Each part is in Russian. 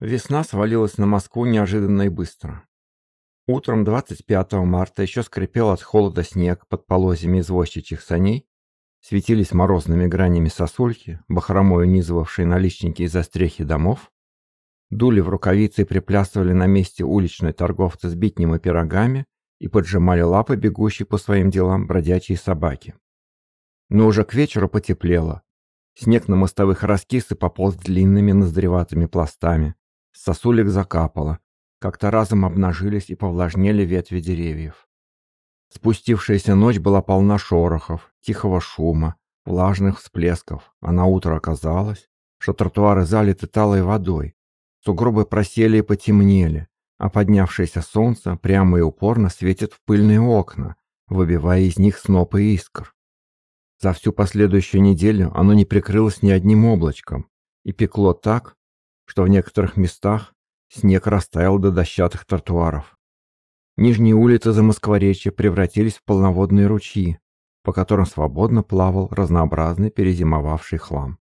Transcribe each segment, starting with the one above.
Весна свалилась на Москву неожиданно и быстро. Утром 25 марта еще скрипел от холода снег под полозьями извозчичьих саней, светились морозными гранями сосульки, бахромой унизывавшие наличники и застрехи домов, дули в рукавицы и приплясывали на месте уличные торговцы с битнем и пирогами и поджимали лапы бегущие по своим делам бродячие собаки. Но уже к вечеру потеплело. Снег на мостовых раскис и пополз длинными ноздреватыми пластами, с сосулек закапало. Как-то разом обнажились и повлажнели ветви деревьев. Спустившаяся ночь была полна шорохов, тихого шума, влажных всплесков, а на утро оказалось, что тротуары залиты талой водой. Сугробы просели и потемнели, а поднявшееся солнце прямо и упорно светит в пыльные окна, выбивая из них снопы искр. За всю последующую неделю оно не прикрылось ни одним облачком и пекло так, что в некоторых местах снег растаял до дощатых тротуаров. Нижние улицы Замоскворечья превратились в полноводные ручьи, по которым свободно плавал разнообразный перезимовавший хлам.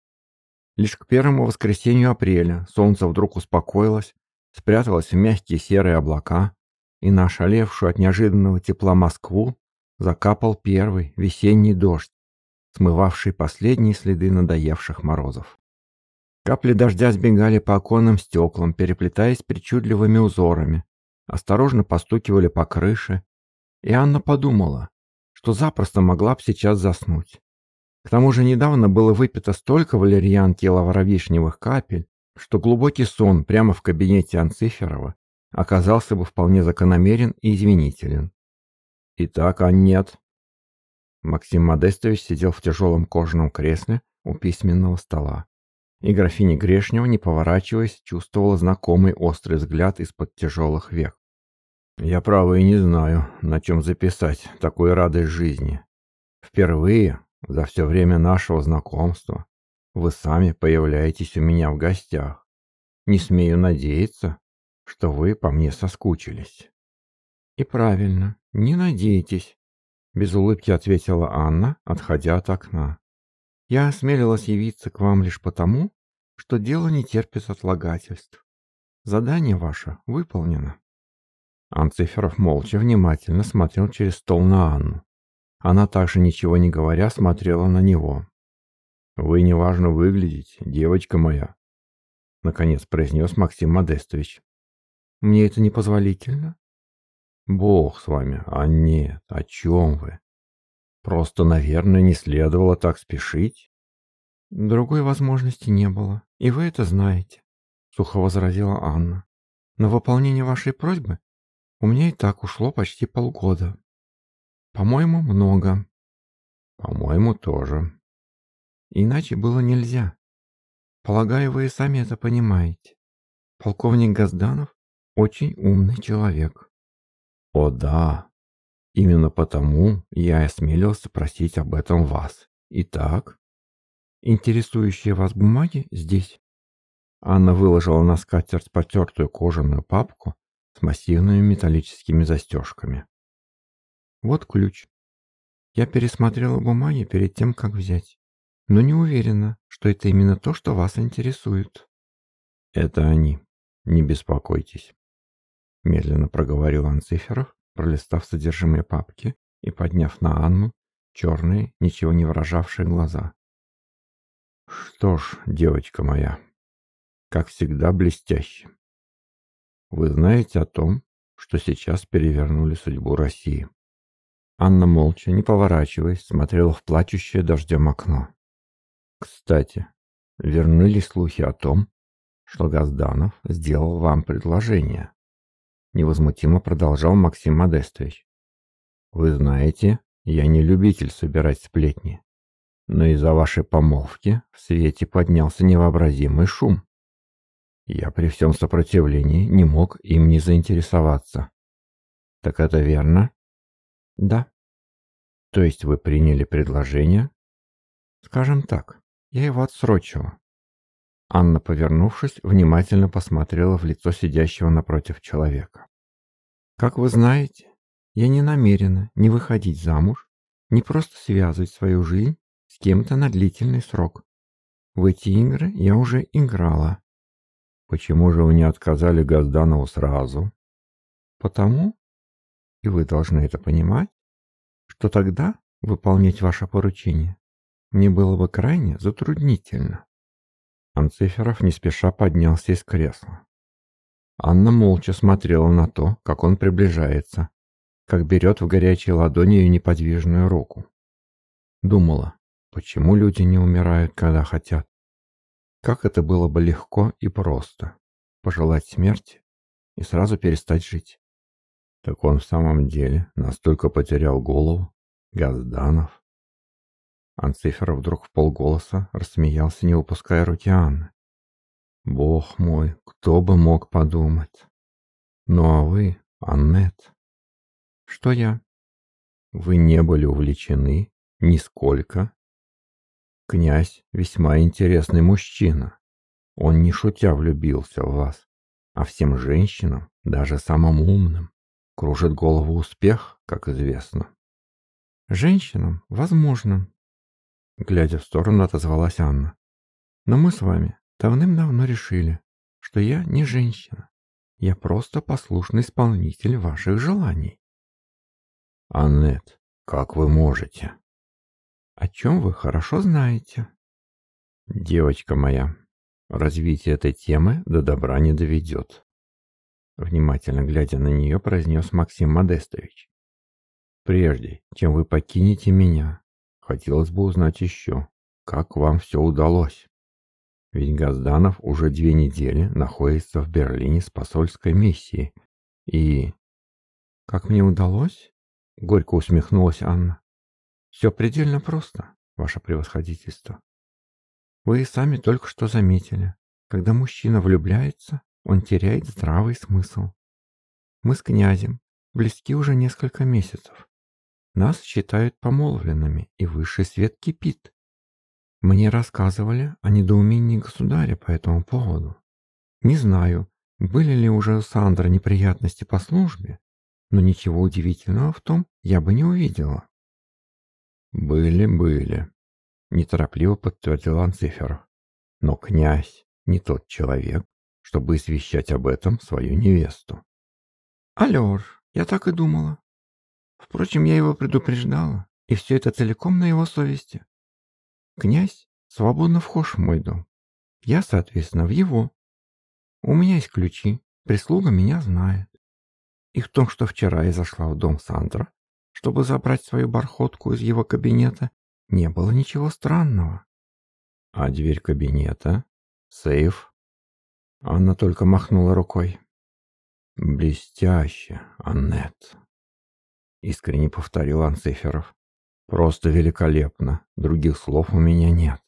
Лишь к первому воскресенью апреля солнце вдруг успокоилось, спряталось в мягкие серые облака, и на ошалевшую от неожиданного тепла Москву закапал первый весенний дождь, смывавший последние следы надоевших морозов. Капли дождя сбегали по оконным стеклам, переплетаясь причудливыми узорами, осторожно постукивали по крыше, и Анна подумала, что запросто могла бы сейчас заснуть. К тому же недавно было выпито столько валерьянки и лавровишневых капель, что глубокий сон прямо в кабинете Анциферова оказался бы вполне закономерен и извинителен. Итак, а нет. Максим Модестович сидел в тяжелом кожаном кресле у письменного стола. И графиня Грешнева, не поворачиваясь, чувствовала знакомый острый взгляд из-под тяжелых век. «Я, право, и не знаю, на чем записать такую радость жизни. Впервые за все время нашего знакомства вы сами появляетесь у меня в гостях. Не смею надеяться, что вы по мне соскучились». «И правильно, не надейтесь», — без улыбки ответила Анна, отходя от окна. Я осмелилась явиться к вам лишь потому, что дело не терпит отлагательств. Задание ваше выполнено. Анциферов молча внимательно смотрел через стол на Анну. Она также ничего не говоря смотрела на него. «Вы неважно выглядите, девочка моя», — наконец произнес Максим Модестович. «Мне это непозволительно?» «Бог с вами, а нет, о чем вы? Просто, наверное, не следовало так спешить. Другой возможности не было, и вы это знаете, сухо возразила Анна. На выполнение вашей просьбы у меня и так ушло почти полгода. По-моему, много. По-моему, тоже. Иначе было нельзя. Полагаю, вы и сами это понимаете. Полковник Газданов очень умный человек. О да, Именно потому я осмелился просить об этом вас. Итак, интересующие вас бумаги здесь. Анна выложила на скатерть потертую кожаную папку с массивными металлическими застежками. Вот ключ. Я пересмотрела бумаги перед тем, как взять, но не уверена, что это именно то, что вас интересует. Это они. Не беспокойтесь. Медленно проговорил Анциферов пролистав содержимое папки и подняв на Анну черные, ничего не выражавшие глаза. «Что ж, девочка моя, как всегда блестяще. Вы знаете о том, что сейчас перевернули судьбу России?» Анна молча, не поворачиваясь, смотрела в плачущее дождем окно. «Кстати, вернулись слухи о том, что Газданов сделал вам предложение невозмутимо продолжал Максим Модестович. Вы знаете, я не любитель собирать сплетни, но из-за вашей помолвки в свете поднялся невообразимый шум. Я при всем сопротивлении не мог им не заинтересоваться. Так это верно? Да. То есть вы приняли предложение? Скажем так, я его отсрочила. Анна, повернувшись, внимательно посмотрела в лицо сидящего напротив человека. «Как вы знаете, я не намерена ни выходить замуж, ни просто связывать свою жизнь с кем-то на длительный срок. В эти игры я уже играла. Почему же вы не отказали Газданову сразу? Потому, и вы должны это понимать, что тогда выполнять ваше поручение мне было бы крайне затруднительно. Анциферов не спеша поднялся из кресла. Анна молча смотрела на то, как он приближается, как берет в горячие ладони ее неподвижную руку. Думала, почему люди не умирают, когда хотят? Как это было бы легко и просто пожелать смерти и сразу перестать жить. Так он в самом деле настолько потерял голову, Газданов. Анциферов вдруг в полголоса рассмеялся, не выпуская руки Анны. Бог мой, кто бы мог подумать. Ну а вы, Аннет? Что я? Вы не были увлечены нисколько Князь весьма интересный мужчина. Он не шутя влюбился в вас, а всем женщинам, даже самым умным, кружит голову успех, как известно. Женщинам, возможно. Глядя в сторону, отозвалась Анна. Но мы с вами давным-давно решили, что я не женщина. Я просто послушный исполнитель ваших желаний. Аннет, как вы можете? О чем вы хорошо знаете. Девочка моя, развитие этой темы до добра не доведет. Внимательно глядя на нее, произнес Максим Модестович. Прежде, чем вы покинете меня, хотелось бы узнать еще, как вам все удалось. Ведь Газданов уже две недели находится в Берлине с посольской миссией. И... Как мне удалось? Горько усмехнулась Анна. Все предельно просто, ваше превосходительство. Вы сами только что заметили, когда мужчина влюбляется, он теряет здравый смысл. Мы с князем близки уже несколько месяцев. Нас считают помолвленными, и высший свет кипит. Мне рассказывали о недоумении государя по этому поводу. Не знаю, были ли уже у Сандра неприятности по службе, но ничего удивительного в том я бы не увидела. «Были, были», — неторопливо подтвердил Анциферов. «Но князь не тот человек, чтобы извещать об этом свою невесту». «Алёр, я так и думала. Впрочем, я его предупреждала, и все это целиком на его совести. Князь свободно вхож в мой дом. Я, соответственно, в его. У меня есть ключи, прислуга меня знает. И в том, что вчера я зашла в дом Сандра, чтобы забрать свою бархотку из его кабинета, не было ничего странного. А дверь кабинета? Сейф? Анна только махнула рукой. Блестяще, Аннет. Искренне повторил Анциферов. Просто великолепно. Других слов у меня нет.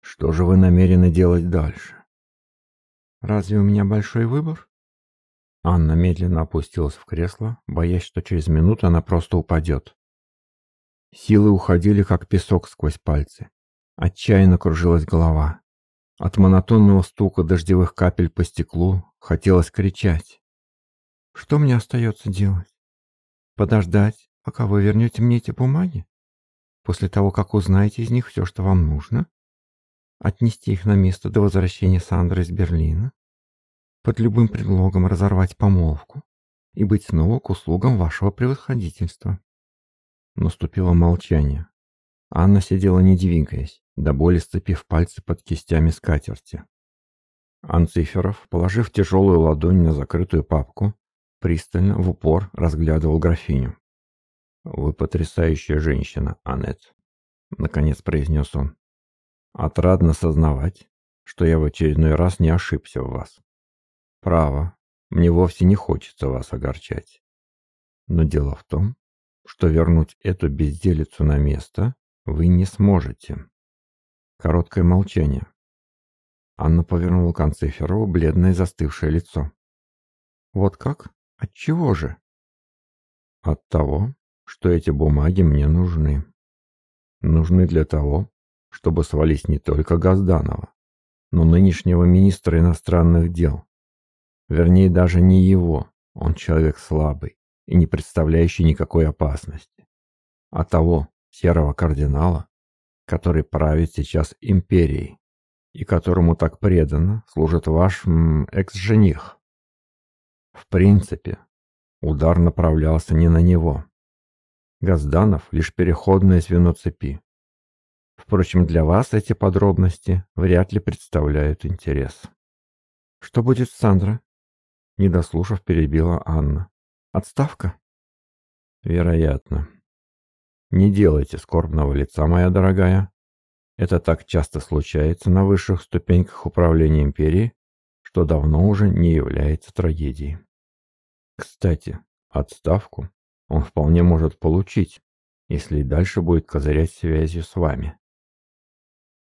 Что же вы намерены делать дальше? Разве у меня большой выбор? Анна медленно опустилась в кресло, боясь, что через минуту она просто упадет. Силы уходили, как песок сквозь пальцы. Отчаянно кружилась голова. От монотонного стука дождевых капель по стеклу хотелось кричать. «Что мне остается делать? Подождать, пока вы вернете мне эти бумаги? После того, как узнаете из них все, что вам нужно? Отнести их на место до возвращения Сандры из Берлина? Под любым предлогом разорвать помолвку и быть снова к услугам вашего превосходительства. Наступило молчание. Анна сидела не двигаясь, до боли сцепив пальцы под кистями скатерти. Анциферов, положив тяжелую ладонь на закрытую папку, пристально, в упор разглядывал графиню. «Вы потрясающая женщина, Аннет», — наконец произнес он. «Отрадно сознавать, что я в очередной раз не ошибся в вас. Право, мне вовсе не хочется вас огорчать. Но дело в том, что вернуть эту безделицу на место вы не сможете. Короткое молчание. Анна повернула к Анциферову бледное застывшее лицо. «Вот как? От чего же?» «От того, что эти бумаги мне нужны. Нужны для того, чтобы свалить не только Газданова, но нынешнего министра иностранных дел, Вернее, даже не его. Он человек слабый и не представляющий никакой опасности. А того серого кардинала, который правит сейчас империей и которому так преданно служит ваш экс-жених. В принципе, удар направлялся не на него. Газданов — лишь переходное звено цепи. Впрочем, для вас эти подробности вряд ли представляют интерес. «Что будет с Сандра?» Не дослушав, перебила Анна. «Отставка?» «Вероятно. Не делайте скорбного лица, моя дорогая. Это так часто случается на высших ступеньках управления империей, что давно уже не является трагедией. Кстати, отставку он вполне может получить, если и дальше будет козырять связью с вами.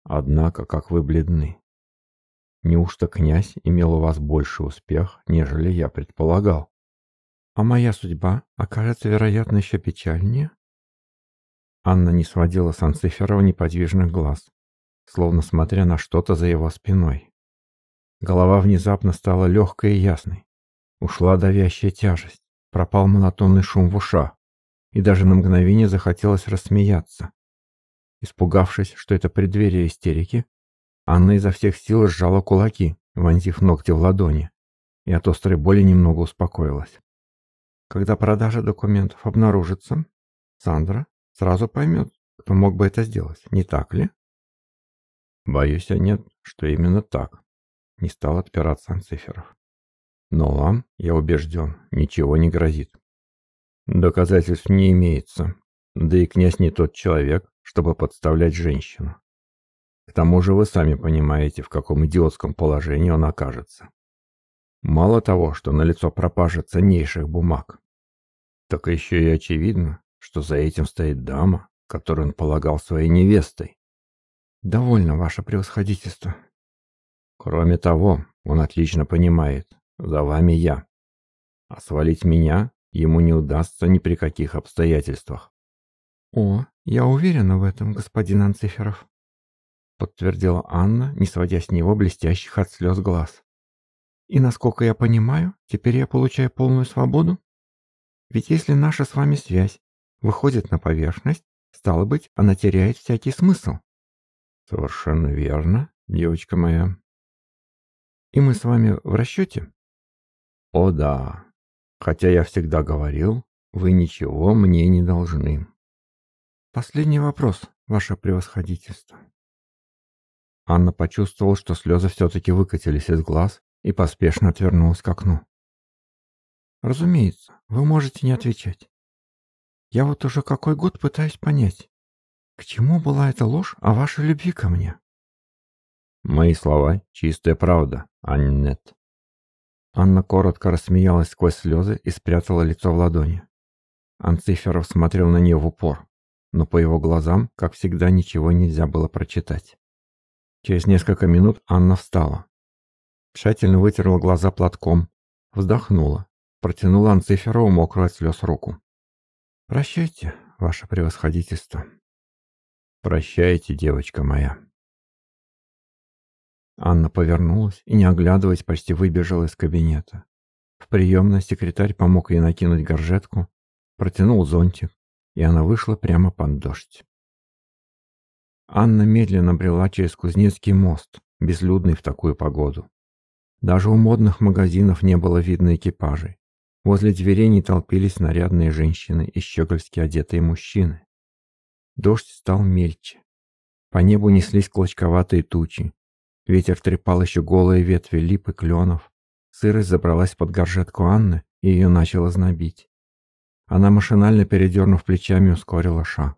Однако, как вы бледны. Неужто князь имел у вас больше успех, нежели я предполагал? А моя судьба окажется, вероятно, еще печальнее? Анна не сводила с Анциферова неподвижных глаз, словно смотря на что-то за его спиной. Голова внезапно стала легкой и ясной. Ушла давящая тяжесть, пропал монотонный шум в ушах, и даже на мгновение захотелось рассмеяться. Испугавшись, что это преддверие истерики, Анна изо всех сил сжала кулаки, вонзив ногти в ладони, и от острой боли немного успокоилась. Когда продажа документов обнаружится, Сандра сразу поймет, кто мог бы это сделать, не так ли? Боюсь, а нет, что именно так. Не стал отпираться Анциферов. Но вам, я убежден, ничего не грозит. Доказательств не имеется, да и князь не тот человек, чтобы подставлять женщину. К тому же вы сами понимаете, в каком идиотском положении он окажется. Мало того, что налицо пропажа ценнейших бумаг, так еще и очевидно, что за этим стоит дама, которую он полагал своей невестой. Довольно, ваше превосходительство. Кроме того, он отлично понимает, за вами я. А свалить меня ему не удастся ни при каких обстоятельствах. О, я уверена в этом, господин Анциферов, подтвердила Анна, не сводя с него блестящих от слез глаз. И насколько я понимаю, теперь я получаю полную свободу? Ведь если наша с вами связь выходит на поверхность, стало быть, она теряет всякий смысл. Совершенно верно, девочка моя. И мы с вами в расчете? О да, хотя я всегда говорил, вы ничего мне не должны. Последний вопрос, ваше превосходительство. Анна почувствовала, что слезы все-таки выкатились из глаз и поспешно отвернулась к окну. Разумеется, вы можете не отвечать. Я вот уже какой год пытаюсь понять, к чему была эта ложь о вашей любви ко мне? Мои слова — чистая правда, Аннет. Анна коротко рассмеялась сквозь слезы и спрятала лицо в ладони. Анциферов смотрел на нее в упор, но по его глазам, как всегда, ничего нельзя было прочитать. Через несколько минут Анна встала. Тщательно вытерла глаза платком, вздохнула, протянула Анциферову мокрую от слез руку. «Прощайте, ваше превосходительство». Прощайте, девочка моя. Анна повернулась и, не оглядываясь, почти выбежала из кабинета. В приемной секретарь помог ей накинуть горжетку, протянул зонтик, и она вышла прямо под дождь. Анна медленно брела через Кузнецкий мост, безлюдный в такую погоду. Даже у модных магазинов не было видно экипажей. Возле дверей не толпились нарядные женщины и щегольски одетые мужчины. Дождь стал мельче. По небу неслись клочковатые тучи. Ветер трепал еще голые ветви лип и кленов. Сырость забралась под горжетку Анны, и ее начало знобить. Она машинально, передернув плечами, ускорила шаг.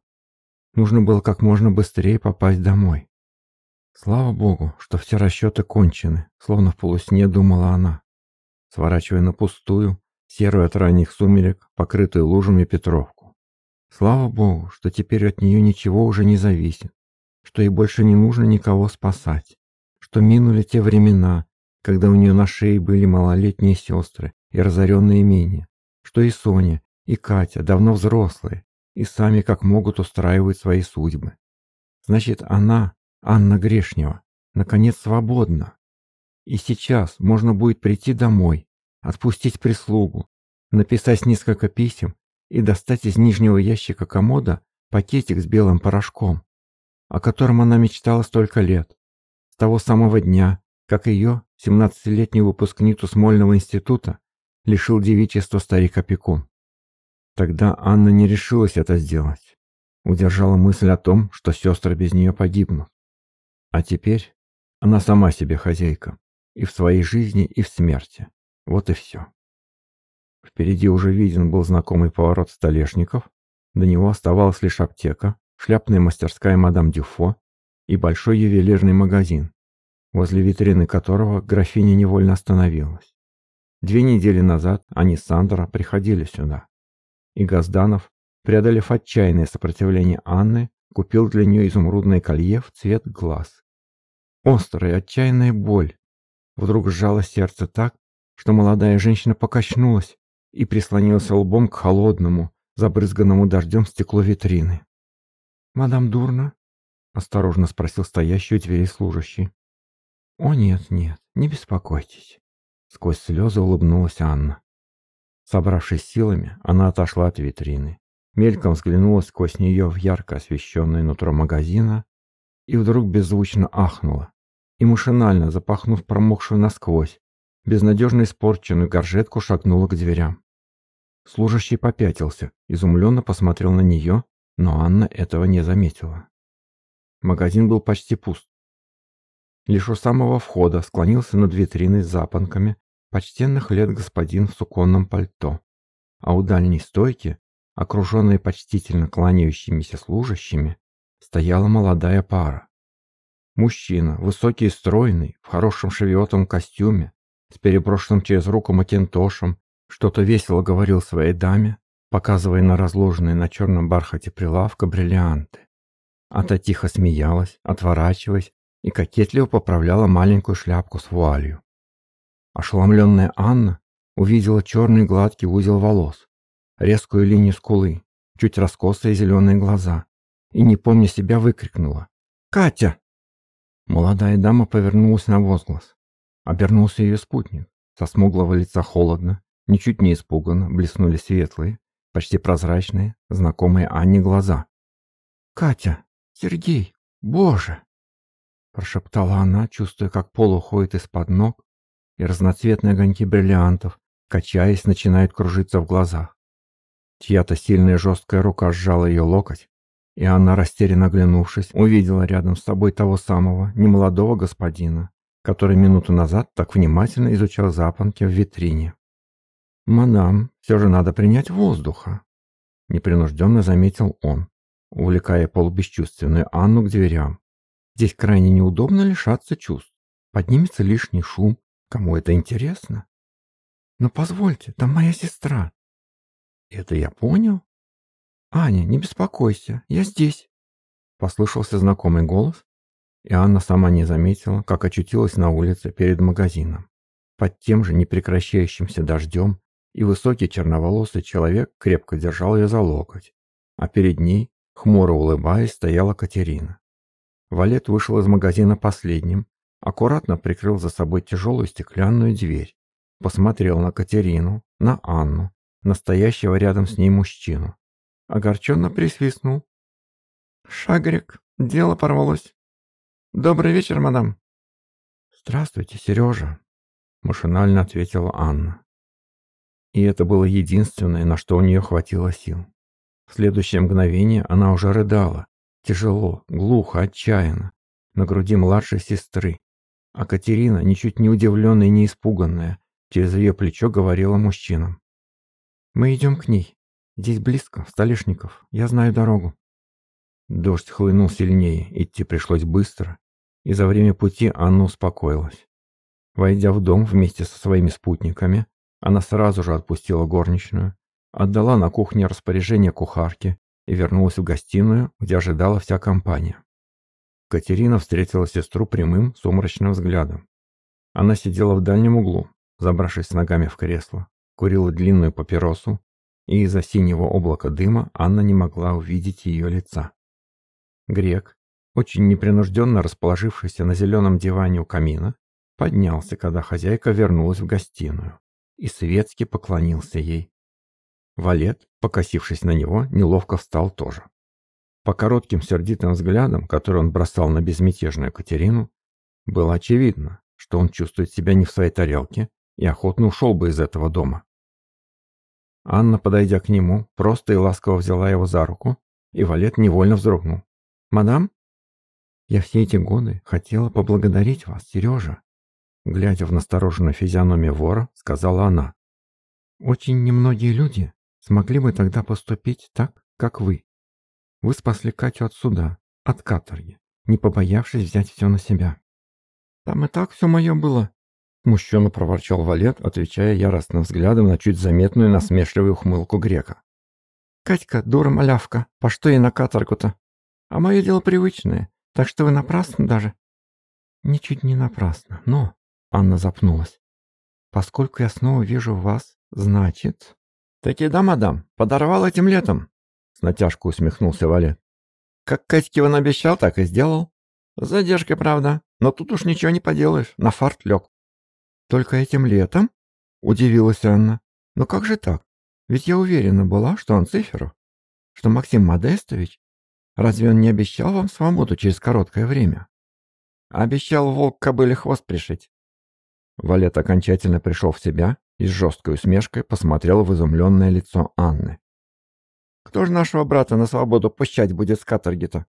Нужно было как можно быстрее попасть домой. Слава богу, что все расчеты кончены, словно в полусне думала она, сворачивая на пустую, серую от ранних сумерек, покрытую лужами Петровку. Слава Богу, что теперь от нее ничего уже не зависит, что ей больше не нужно никого спасать, что минули те времена, когда у нее на шее были малолетние сестры и разоренные имения, что и Соня, и Катя давно взрослые и сами как могут устраивают свои судьбы. Значит, она, Анна Грешнева, наконец свободна. И сейчас можно будет прийти домой, отпустить прислугу, написать несколько писем и достать из нижнего ящика комода пакетик с белым порошком, о котором она мечтала столько лет. с того самого дня, как ее, 17-летнюю выпускницу Смольного института, лишил девичества старик-опекун. Тогда Анна не решилась это сделать. Удержала мысль о том, что сестры без нее погибнут. А теперь она сама себе хозяйка. И в своей жизни, и в смерти. Вот и все. Впереди уже виден был знакомый поворот столешников. До него оставалась лишь аптека, шляпная мастерская мадам Дюфо и большой ювелирный магазин, возле витрины которого графиня невольно остановилась. Две недели назад они с Сандра приходили сюда. И Газданов, преодолев отчаянное сопротивление Анны, купил для нее изумрудное колье в цвет глаз. Острая, отчаянная боль вдруг сжала сердце так, что молодая женщина покачнулась и прислонилась лбом к холодному, забрызганному дождем стеклу витрины. «Мадам Дурна?» — осторожно спросил стоящий у двери служащий. «О, нет, нет, не беспокойтесь», — сквозь слезы улыбнулась Анна. Собравшись силами, она отошла от витрины, мельком взглянула сквозь нее в ярко освещенное нутро магазина и вдруг беззвучно ахнула и машинально, запахнув промокшую насквозь, безнадежно испорченную горжетку шагнула к дверям. Служащий попятился, изумленно посмотрел на нее, но Анна этого не заметила. Магазин был почти пуст. Лишь у самого входа склонился над витриной с запонками почтенных лет господин в суконном пальто, а у дальней стойки, окруженной почтительно кланяющимися служащими, стояла молодая пара. Мужчина, высокий и стройный, в хорошем шевиотом костюме, с переброшенным через руку макинтошем, что-то весело говорил своей даме, показывая на разложенные на черном бархате прилавка бриллианты. А тихо смеялась, отворачиваясь и кокетливо поправляла маленькую шляпку с вуалью. Ошеломленная Анна увидела черный гладкий узел волос, резкую линию скулы, чуть раскосые зеленые глаза и, не помня себя, выкрикнула «Катя!». Молодая дама повернулась на возглас. Обернулся ее спутник. Со смуглого лица холодно, ничуть не испуганно, блеснули светлые, почти прозрачные, знакомые Анне глаза. «Катя! Сергей! Боже!» Прошептала она, чувствуя, как пол уходит из-под ног, и разноцветные огоньки бриллиантов, качаясь, начинают кружиться в глазах. Чья-то сильная жесткая рука сжала ее локоть, и она, растерянно оглянувшись, увидела рядом с собой того самого немолодого господина, который минуту назад так внимательно изучал запонки в витрине. «Мадам, все же надо принять воздуха», — непринужденно заметил он, увлекая полубесчувственную Анну к дверям. «Здесь крайне неудобно лишаться чувств. Поднимется лишний шум. Кому это интересно?» «Но позвольте, там моя сестра». «Это я понял?» «Аня, не беспокойся, я здесь!» Послышался знакомый голос, и Анна сама не заметила, как очутилась на улице перед магазином. Под тем же непрекращающимся дождем и высокий черноволосый человек крепко держал ее за локоть, а перед ней, хмуро улыбаясь, стояла Катерина. Валет вышел из магазина последним, аккуратно прикрыл за собой тяжелую стеклянную дверь, посмотрел на Катерину, на Анну, настоящего рядом с ней мужчину огорченно присвистнул. «Шагрик, дело порвалось. Добрый вечер, мадам». «Здравствуйте, Сережа», — машинально ответила Анна. И это было единственное, на что у нее хватило сил. В следующее мгновение она уже рыдала, тяжело, глухо, отчаянно, на груди младшей сестры. А Катерина, ничуть не удивленная и не испуганная, через ее плечо говорила мужчинам. «Мы идем к ней. Здесь близко, Столешников. Я знаю дорогу. Дождь хлынул сильнее, идти пришлось быстро, и за время пути Анна успокоилась. Войдя в дом вместе со своими спутниками, она сразу же отпустила горничную, отдала на кухне распоряжение кухарке и вернулась в гостиную, где ожидала вся компания. Катерина встретила сестру прямым, сумрачным взглядом. Она сидела в дальнем углу, забравшись ногами в кресло, курила длинную папиросу и из-за синего облака дыма Анна не могла увидеть ее лица. Грек, очень непринужденно расположившийся на зеленом диване у камина, поднялся, когда хозяйка вернулась в гостиную, и светски поклонился ей. Валет, покосившись на него, неловко встал тоже. По коротким сердитым взглядам, которые он бросал на безмятежную Катерину, Было очевидно, что он чувствует себя не в своей тарелке и охотно ушел бы из этого дома. Анна, подойдя к нему, просто и ласково взяла его за руку, и Валет невольно вздрогнул. «Мадам?» «Я все эти годы хотела поблагодарить вас, Сережа», глядя в настороженную физиономию вора, сказала она. «Очень немногие люди смогли бы тогда поступить так, как вы. Вы спасли Катю от суда, от каторги, не побоявшись взять все на себя». «Там и так все мое было», Мужчина проворчал Валет, отвечая яростным взглядом на чуть заметную насмешливую ухмылку грека. «Катька, дура-малявка, по что ей на каторгу-то? А мое дело привычное, так что вы напрасно даже». «Ничуть не напрасно, но...» — Анна запнулась. «Поскольку я снова вижу вас, значит...» «Таки да, мадам, подорвал этим летом», — с натяжкой усмехнулся Валет. «Как Катьке он обещал, так и сделал. Задержка, правда, но тут уж ничего не поделаешь, на фарт лег. «Только этим летом?» – удивилась Анна. «Но как же так? Ведь я уверена была, что он Циферов, что Максим Модестович. Разве он не обещал вам свободу через короткое время?» «Обещал волк кобыле хвост пришить». Валет окончательно пришел в себя и с жесткой усмешкой посмотрел в изумленное лицо Анны. «Кто же нашего брата на свободу пущать будет с каторги-то?»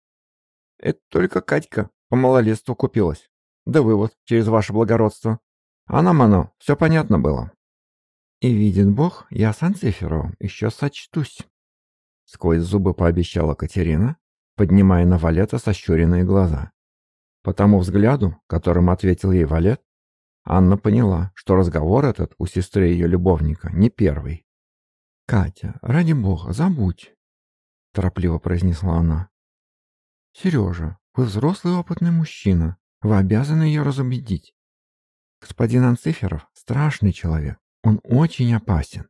«Это только Катька по малолетству купилась. Да вывод через ваше благородство. А нам оно все понятно было. И видит Бог, я с Анциферовым еще сочтусь. Сквозь зубы пообещала Катерина, поднимая на Валета сощуренные глаза. По тому взгляду, которым ответил ей Валет, Анна поняла, что разговор этот у сестры ее любовника не первый. «Катя, ради бога, забудь», — торопливо произнесла она. «Сережа, вы взрослый опытный мужчина, вы обязаны ее разубедить. Господин Анциферов страшный человек. Он очень опасен.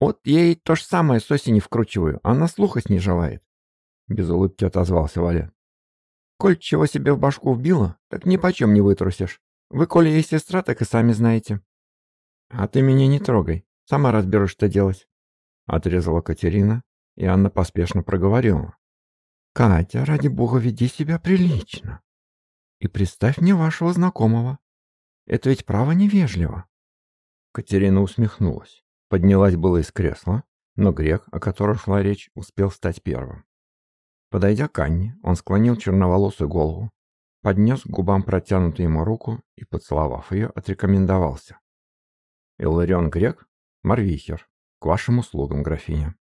Вот я ей то же самое с осени вкручиваю, она слухать не желает. Без улыбки отозвался Валет. Коль чего себе в башку вбила, так ни почем не вытрусишь. Вы, коли ей сестра, так и сами знаете. А ты меня не трогай. Сама разберусь, что делать. Отрезала Катерина, и Анна поспешно проговорила. Катя, ради бога, веди себя прилично. И представь мне вашего знакомого. Это ведь право невежливо. Катерина усмехнулась. Поднялась было из кресла, но грек, о котором шла речь, успел стать первым. Подойдя к Анне, он склонил черноволосую голову, поднес к губам протянутую ему руку и, поцеловав ее, отрекомендовался. «Илларион Грек, Марвихер, к вашим услугам, графиня».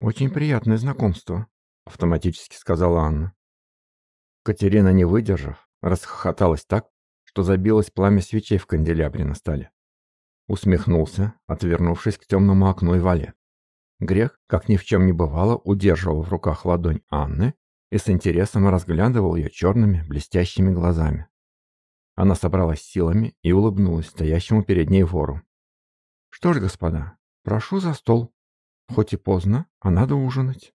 «Очень приятное знакомство», — автоматически сказала Анна. Катерина, не выдержав, расхохоталась так, что забилось пламя свечей в канделябре на столе. Усмехнулся, отвернувшись к темному окну и вале. Грех, как ни в чем не бывало, удерживал в руках ладонь Анны и с интересом разглядывал ее черными, блестящими глазами. Она собралась силами и улыбнулась стоящему перед ней вору. «Что ж, господа, прошу за стол. Хоть и поздно, а надо ужинать».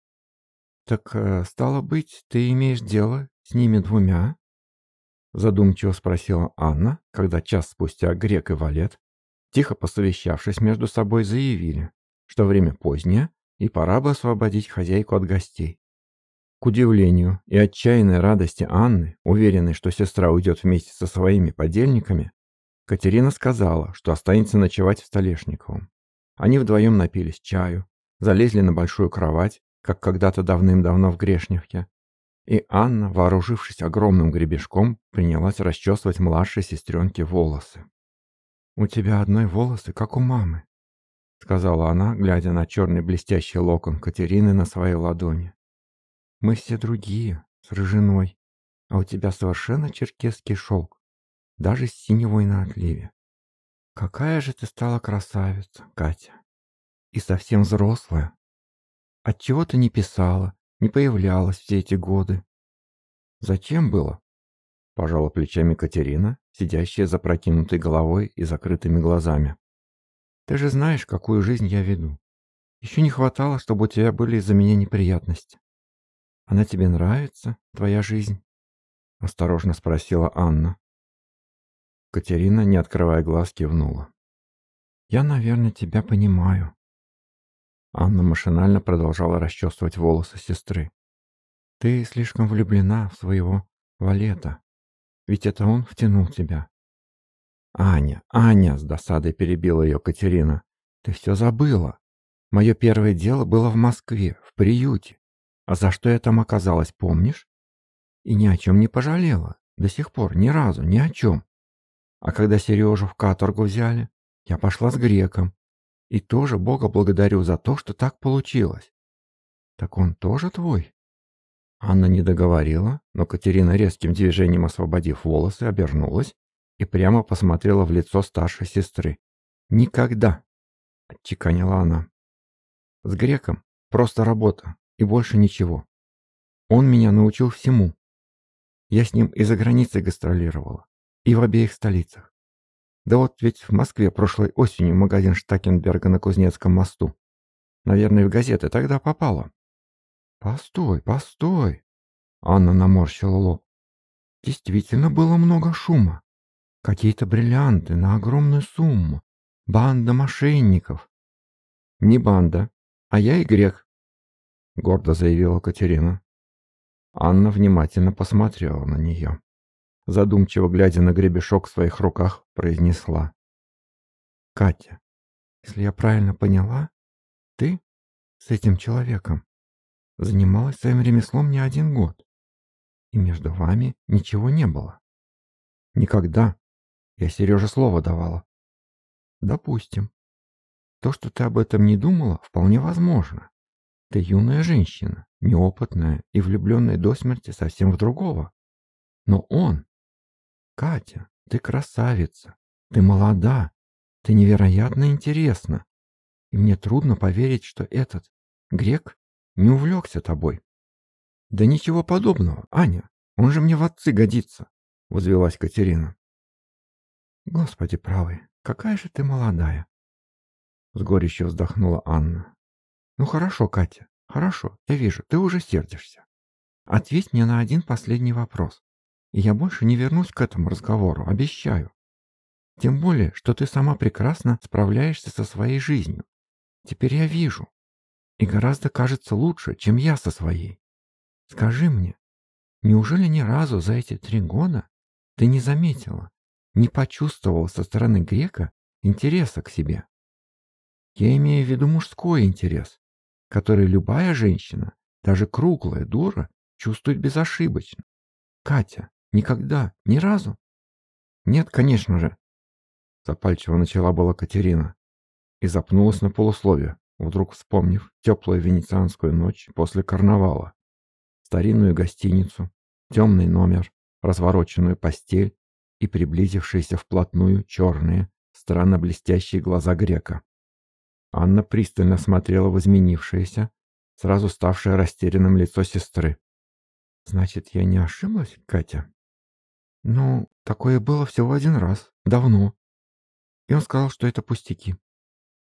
«Так, э, стало быть, ты имеешь дело с ними двумя?» Задумчиво спросила Анна, когда час спустя Грек и Валет, тихо посовещавшись между собой, заявили, что время позднее и пора бы освободить хозяйку от гостей. К удивлению и отчаянной радости Анны, уверенной, что сестра уйдет вместе со своими подельниками, Катерина сказала, что останется ночевать в Столешниковом. Они вдвоем напились чаю, залезли на большую кровать, как когда-то давным-давно в Грешневке, и Анна, вооружившись огромным гребешком, принялась расчесывать младшей сестренке волосы. «У тебя одной волосы, как у мамы», — сказала она, глядя на черный блестящий локон Катерины на своей ладони. «Мы все другие, с рыжиной, а у тебя совершенно черкесский шелк, даже с синевой на отливе. Какая же ты стала красавица, Катя! И совсем взрослая. Отчего ты не писала, не появлялась все эти годы. Зачем было? Пожала плечами Катерина, сидящая за прокинутой головой и закрытыми глазами. Ты же знаешь, какую жизнь я веду. Еще не хватало, чтобы у тебя были из-за меня неприятности. Она тебе нравится, твоя жизнь? Осторожно спросила Анна. Катерина, не открывая глаз, кивнула. «Я, наверное, тебя понимаю», Анна машинально продолжала расчесывать волосы сестры. «Ты слишком влюблена в своего Валета. Ведь это он втянул тебя. Аня, Аня, с досадой перебила ее Катерина. Ты все забыла. Мое первое дело было в Москве, в приюте. А за что я там оказалась, помнишь? И ни о чем не пожалела. До сих пор ни разу, ни о чем. А когда Сережу в каторгу взяли, я пошла с греком. И тоже Бога благодарю за то, что так получилось. Так он тоже твой? Анна не договорила, но Катерина резким движением освободив волосы, обернулась и прямо посмотрела в лицо старшей сестры. «Никогда!» — отчеканила она. «С греком просто работа и больше ничего. Он меня научил всему. Я с ним и за границей гастролировала, и в обеих столицах. Да вот ведь в Москве прошлой осенью магазин Штакенберга на Кузнецком мосту. Наверное, в газеты тогда попало. «Постой, постой!» Анна наморщила лоб. «Действительно было много шума. Какие-то бриллианты на огромную сумму. Банда мошенников». «Не банда, а я и грех», — гордо заявила Катерина. Анна внимательно посмотрела на нее. Задумчиво глядя на гребешок в своих руках, произнесла. «Катя, если я правильно поняла, ты с этим человеком занималась своим ремеслом не один год, и между вами ничего не было. Никогда. Я Сереже слово давала. Допустим. То, что ты об этом не думала, вполне возможно. Ты юная женщина, неопытная и влюбленная до смерти совсем в другого. Но он... Катя, ты красавица, ты молода, ты невероятно интересна. И мне трудно поверить, что этот грек не увлекся тобой. Да ничего подобного, Аня, он же мне в отцы годится, возвелась Катерина. Господи правый, какая же ты молодая. С горечью вздохнула Анна. Ну хорошо, Катя, хорошо, я вижу, ты уже сердишься. Ответь мне на один последний вопрос, и я больше не вернусь к этому разговору, обещаю. Тем более, что ты сама прекрасно справляешься со своей жизнью. Теперь я вижу, и гораздо кажется лучше, чем я со своей. Скажи мне, неужели ни разу за эти три года ты не заметила, не почувствовала со стороны грека интереса к себе? Я имею в виду мужской интерес, который любая женщина, даже круглая дура, чувствует безошибочно. Катя, никогда, ни разу? Нет, конечно же. Запальчиво начала была Катерина и запнулась на полусловие вдруг вспомнив теплую венецианскую ночь после карнавала, старинную гостиницу, темный номер, развороченную постель и приблизившиеся вплотную черные, странно блестящие глаза грека. Анна пристально смотрела в изменившееся, сразу ставшее растерянным лицо сестры. «Значит, я не ошиблась, Катя?» «Ну, такое было всего один раз, давно. И он сказал, что это пустяки».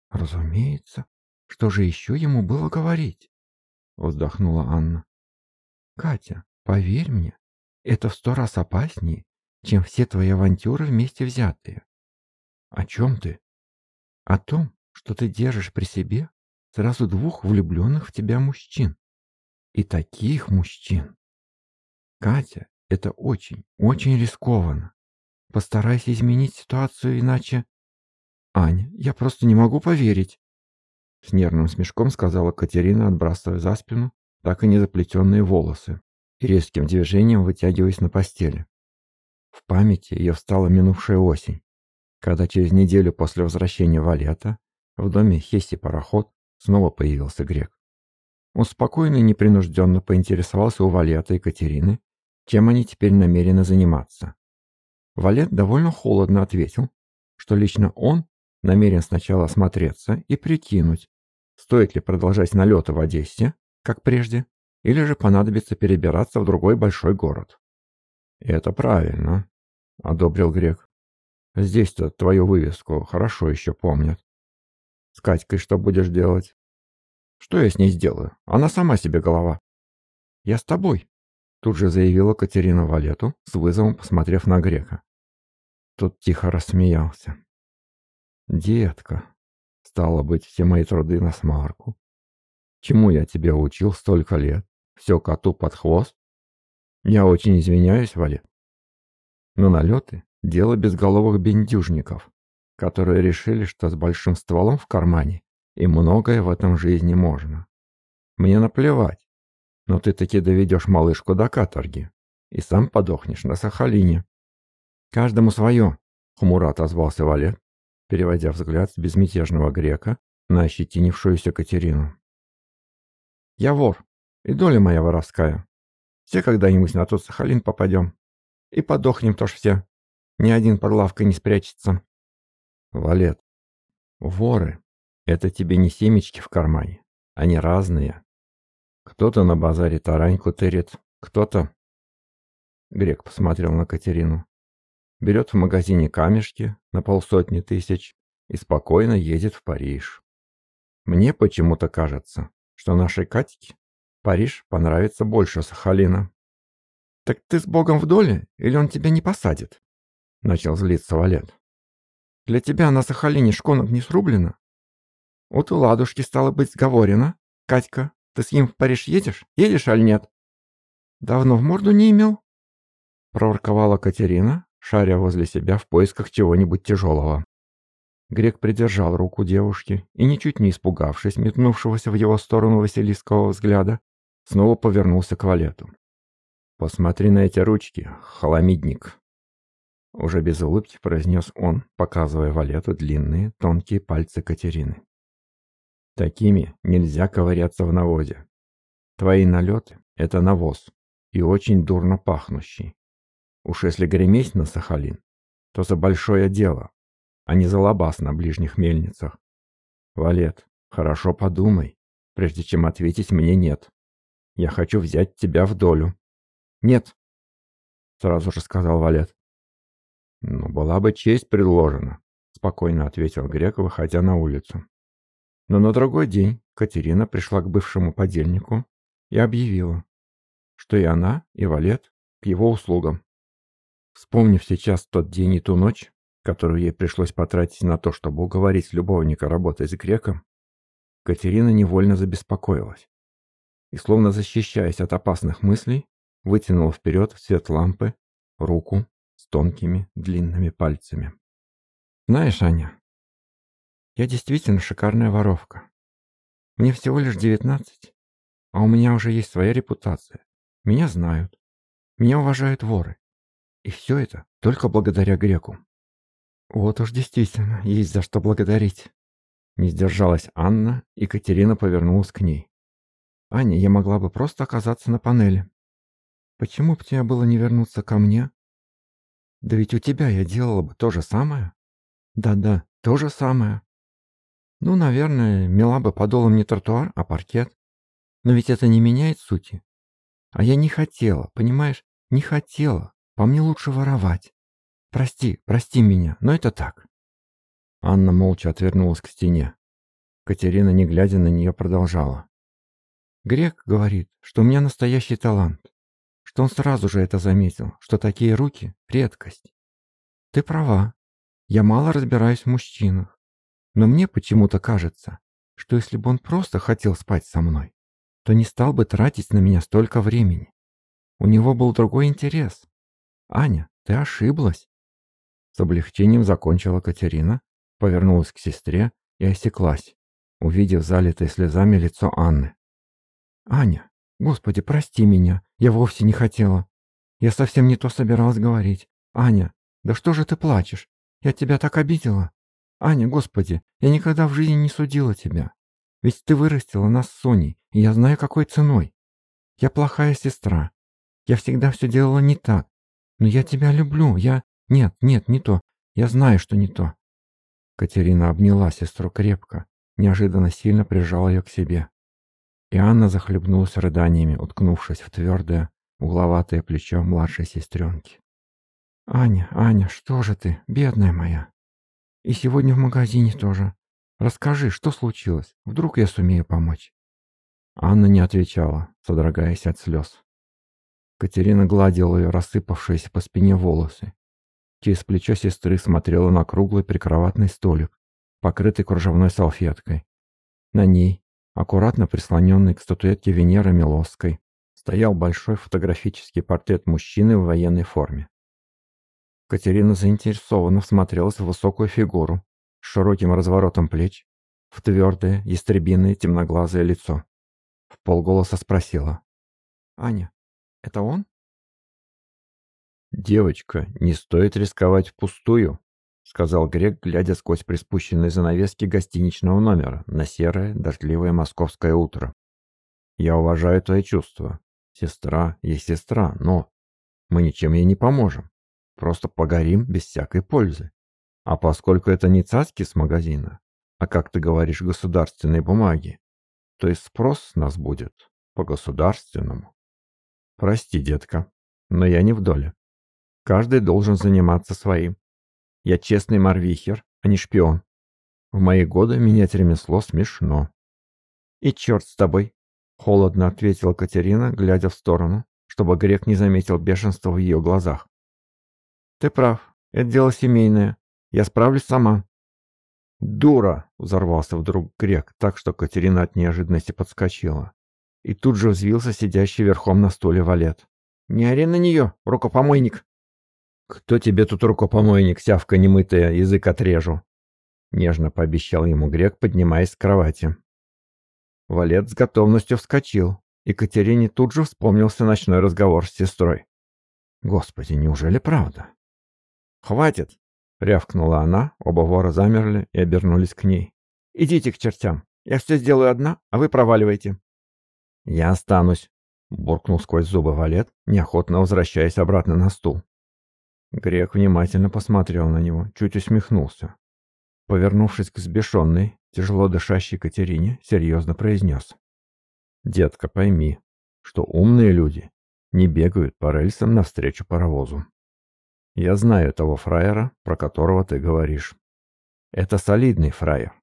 «Разумеется. Что же еще ему было говорить? Вздохнула Анна. Катя, поверь мне, это в сто раз опаснее, чем все твои авантюры вместе взятые. О чем ты? О том, что ты держишь при себе сразу двух влюбленных в тебя мужчин. И таких мужчин. Катя, это очень, очень рискованно. Постарайся изменить ситуацию, иначе... Аня, я просто не могу поверить. С нервным смешком сказала Катерина, отбрасывая за спину так и не заплетенные волосы и резким движением вытягиваясь на постели. В памяти ее встала минувшая осень, когда через неделю после возвращения Валета в доме Хесси Пароход снова появился грек. Он спокойно и непринужденно поинтересовался у Валета и Катерины, чем они теперь намерены заниматься. Валет довольно холодно ответил, что лично он намерен сначала осмотреться и прикинуть, стоит ли продолжать налеты в Одессе, как прежде, или же понадобится перебираться в другой большой город. «Это правильно», — одобрил Грек. «Здесь-то твою вывеску хорошо еще помнят. С Катькой что будешь делать?» «Что я с ней сделаю? Она сама себе голова». «Я с тобой», — тут же заявила Катерина Валету, с вызовом посмотрев на Грека. Тот тихо рассмеялся. «Детка, стало быть, все мои труды на смарку. Чему я тебя учил столько лет? Все коту под хвост? Я очень извиняюсь, Валет. Но налеты – дело безголовых бендюжников, которые решили, что с большим стволом в кармане и многое в этом жизни можно. Мне наплевать, но ты таки доведешь малышку до каторги и сам подохнешь на Сахалине. Каждому свое, хмуро отозвался Валет, переводя взгляд с безмятежного грека на ощетинившуюся Катерину. «Я вор, и доля моя воровская. Все когда-нибудь на тот Сахалин попадем. И подохнем тоже все. Ни один под лавкой не спрячется». «Валет, воры — это тебе не семечки в кармане. Они разные. Кто-то на базаре тараньку тырит, кто-то...» Грек посмотрел на Катерину берет в магазине камешки на полсотни тысяч и спокойно едет в Париж. Мне почему-то кажется, что нашей Катьке Париж понравится больше Сахалина. «Так ты с Богом в доле, или он тебя не посадит?» Начал злиться Валет. «Для тебя на Сахалине шконок не срублено? Вот у ладушки стало быть сговорено. Катька, ты с ним в Париж едешь? Едешь, аль нет?» «Давно в морду не имел?» Проворковала Катерина, шаря возле себя в поисках чего-нибудь тяжелого. Грек придержал руку девушки и, ничуть не испугавшись метнувшегося в его сторону Василийского взгляда, снова повернулся к Валету. «Посмотри на эти ручки, холомидник!» Уже без улыбки произнес он, показывая Валету длинные, тонкие пальцы Катерины. «Такими нельзя ковыряться в навозе. Твои налеты — это навоз, и очень дурно пахнущий. Уж если греметь на Сахалин, то за большое дело, а не за лабаз на ближних мельницах. Валет, хорошо подумай, прежде чем ответить мне «нет». Я хочу взять тебя в долю. «Нет», — сразу же сказал Валет. «Ну, была бы честь предложена», — спокойно ответил Грек, выходя на улицу. Но на другой день Катерина пришла к бывшему подельнику и объявила, что и она, и Валет к его услугам. Вспомнив сейчас тот день и ту ночь, которую ей пришлось потратить на то, чтобы уговорить любовника работать с греком, Катерина невольно забеспокоилась и, словно защищаясь от опасных мыслей, вытянула вперед в свет лампы руку с тонкими длинными пальцами. «Знаешь, Аня, я действительно шикарная воровка. Мне всего лишь девятнадцать, а у меня уже есть своя репутация. Меня знают. Меня уважают воры. И все это только благодаря греку. Вот уж действительно есть за что благодарить. Не сдержалась Анна, и Катерина повернулась к ней. «Аня, я могла бы просто оказаться на панели. Почему бы тебе было не вернуться ко мне? Да ведь у тебя я делала бы то же самое. Да-да, то же самое. Ну, наверное, мела бы подолом не тротуар, а паркет. Но ведь это не меняет сути. А я не хотела, понимаешь, не хотела. По мне лучше воровать. Прости, прости меня, но это так. Анна молча отвернулась к стене. Катерина, не глядя на нее, продолжала. Грек говорит, что у меня настоящий талант, что он сразу же это заметил, что такие руки — редкость. Ты права, я мало разбираюсь в мужчинах, но мне почему-то кажется, что если бы он просто хотел спать со мной, то не стал бы тратить на меня столько времени. У него был другой интерес, «Аня, ты ошиблась!» С облегчением закончила Катерина, повернулась к сестре и осеклась, увидев залитое слезами лицо Анны. «Аня, господи, прости меня, я вовсе не хотела. Я совсем не то собиралась говорить. Аня, да что же ты плачешь? Я тебя так обидела. Аня, господи, я никогда в жизни не судила тебя. Ведь ты вырастила нас с Соней, и я знаю, какой ценой. Я плохая сестра. Я всегда все делала не так. «Но я тебя люблю, я...» «Нет, нет, не то. Я знаю, что не то». Катерина обняла сестру крепко, неожиданно сильно прижала ее к себе. И Анна захлебнулась рыданиями, уткнувшись в твердое, угловатое плечо младшей сестренки. «Аня, Аня, что же ты, бедная моя? И сегодня в магазине тоже. Расскажи, что случилось? Вдруг я сумею помочь?» Анна не отвечала, содрогаясь от слез. Катерина гладила ее рассыпавшиеся по спине волосы. Через плечо сестры смотрела на круглый прикроватный столик, покрытый кружевной салфеткой. На ней, аккуратно прислоненный к статуэтке Венеры Милосской, стоял большой фотографический портрет мужчины в военной форме. Катерина заинтересованно всмотрелась в высокую фигуру с широким разворотом плеч, в твердое, ястребиное, темноглазое лицо. В полголоса спросила. «Аня, это он?» «Девочка, не стоит рисковать впустую», сказал Грек, глядя сквозь приспущенные занавески гостиничного номера на серое, дождливое московское утро. «Я уважаю твои чувства. Сестра есть сестра, но мы ничем ей не поможем. Просто погорим без всякой пользы. А поскольку это не цацки с магазина, а, как ты говоришь, государственные бумаги, то есть спрос с нас будет по-государственному. Прости, детка, но я не в доле. Каждый должен заниматься своим. Я честный марвихер, а не шпион. В мои годы менять ремесло смешно. И черт с тобой, холодно ответила Катерина, глядя в сторону, чтобы грек не заметил бешенства в ее глазах. Ты прав, это дело семейное. Я справлюсь сама. «Дура!» — взорвался вдруг грек, так что Катерина от неожиданности подскочила. И тут же взвился сидящий верхом на стуле валет. «Не ори на нее, рукопомойник!» «Кто тебе тут рукопомойник, сявка немытая, язык отрежу?» Нежно пообещал ему грек, поднимаясь с кровати. Валет с готовностью вскочил, и Катерине тут же вспомнился ночной разговор с сестрой. «Господи, неужели правда?» «Хватит!» — рявкнула она, оба вора замерли и обернулись к ней. «Идите к чертям, я все сделаю одна, а вы проваливайте». «Я останусь», — буркнул сквозь зубы Валет, неохотно возвращаясь обратно на стул. Грек внимательно посмотрел на него, чуть усмехнулся. Повернувшись к сбешенной, тяжело дышащей Катерине, серьезно произнес. «Детка, пойми, что умные люди не бегают по рельсам навстречу паровозу. Я знаю того фраера, про которого ты говоришь. Это солидный фраер.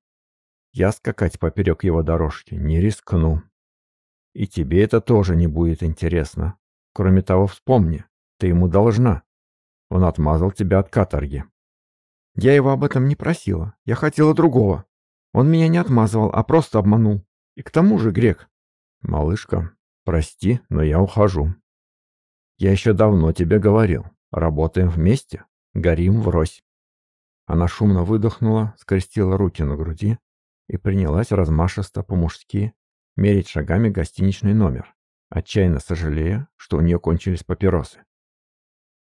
Я скакать поперек его дорожки не рискну. И тебе это тоже не будет интересно. Кроме того, вспомни, ты ему должна. Он отмазал тебя от каторги. Я его об этом не просила. Я хотела другого. Он меня не отмазывал, а просто обманул. И к тому же грек. Малышка, прости, но я ухожу. Я еще давно тебе говорил. Работаем вместе, горим врозь. Она шумно выдохнула, скрестила руки на груди и принялась размашисто по-мужски мерить шагами гостиничный номер, отчаянно сожалея, что у нее кончились папиросы.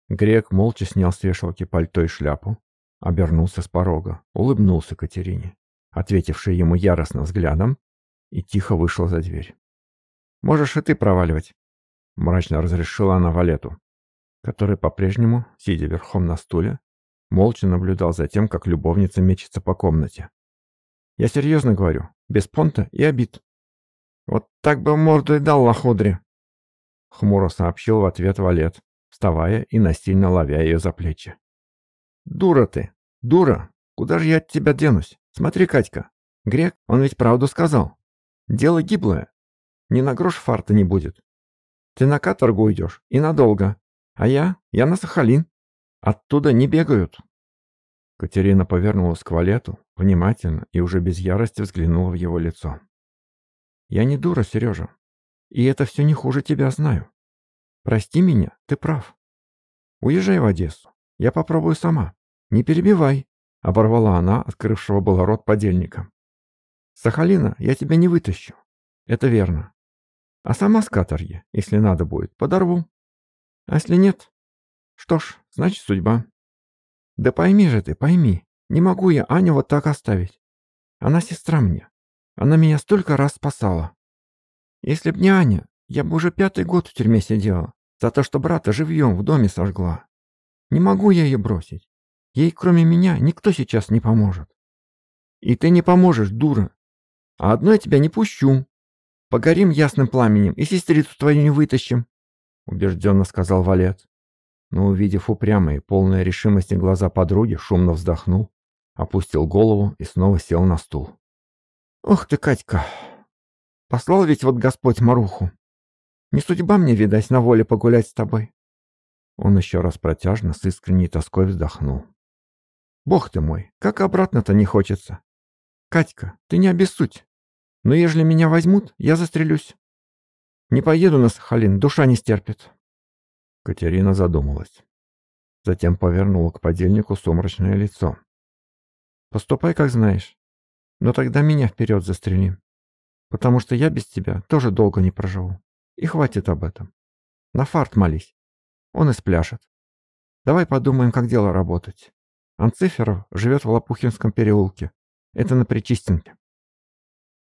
Грек молча снял с вешалки пальто и шляпу, обернулся с порога, улыбнулся Катерине, ответившей ему яростным взглядом, и тихо вышел за дверь. «Можешь и ты проваливать», — мрачно разрешила она Валету, который по-прежнему, сидя верхом на стуле, молча наблюдал за тем, как любовница мечется по комнате. «Я серьезно говорю, без понта и обид». «Вот так бы морду и дал лохудре», — хмуро сообщил в ответ Валет, вставая и настильно ловя ее за плечи. «Дура ты! Дура! Куда же я от тебя денусь? Смотри, Катька, грек, он ведь правду сказал. Дело гиблое. Ни на грош фарта не будет. Ты на каторгу уйдешь, и надолго. А я? Я на Сахалин. Оттуда не бегают». Катерина повернулась к Валету, внимательно и уже без ярости взглянула в его лицо. «Я не дура, Сережа. И это все не хуже тебя знаю. Прости меня, ты прав. Уезжай в Одессу. Я попробую сама. Не перебивай, оборвала она, открывшего было рот подельника. Сахалина я тебя не вытащу. Это верно. А сама с каторги, если надо будет, подорву. А если нет? Что ж, значит судьба. Да пойми же ты, пойми. Не могу я Аню вот так оставить. Она сестра мне. Она меня столько раз спасала. Если б не Аня, я бы уже пятый год в тюрьме сидела за то, что брата живьем в доме сожгла. Не могу я ее бросить. Ей, кроме меня, никто сейчас не поможет. И ты не поможешь, дура. А одной тебя не пущу. Погорим ясным пламенем и сестрицу твою не вытащим, убежденно сказал Валет. Но, увидев упрямые, полные решимости глаза подруги, шумно вздохнул, опустил голову и снова сел на стул. «Ох ты, Катька, Послал ведь вот Господь Маруху. Не судьба мне, видать, на воле погулять с тобой. Он еще раз протяжно, с искренней тоской вздохнул. Бог ты мой, как обратно-то не хочется. Катька, ты не обессудь. Но ежели меня возьмут, я застрелюсь. Не поеду на Сахалин, душа не стерпит. Катерина задумалась. Затем повернула к подельнику сумрачное лицо. «Поступай, как знаешь. Но тогда меня вперед застрели. Потому что я без тебя тоже долго не проживу. И хватит об этом. На фарт молись. Он и спляшет. Давай подумаем, как дело работать. Анциферов живет в Лопухинском переулке. Это на Причистенке.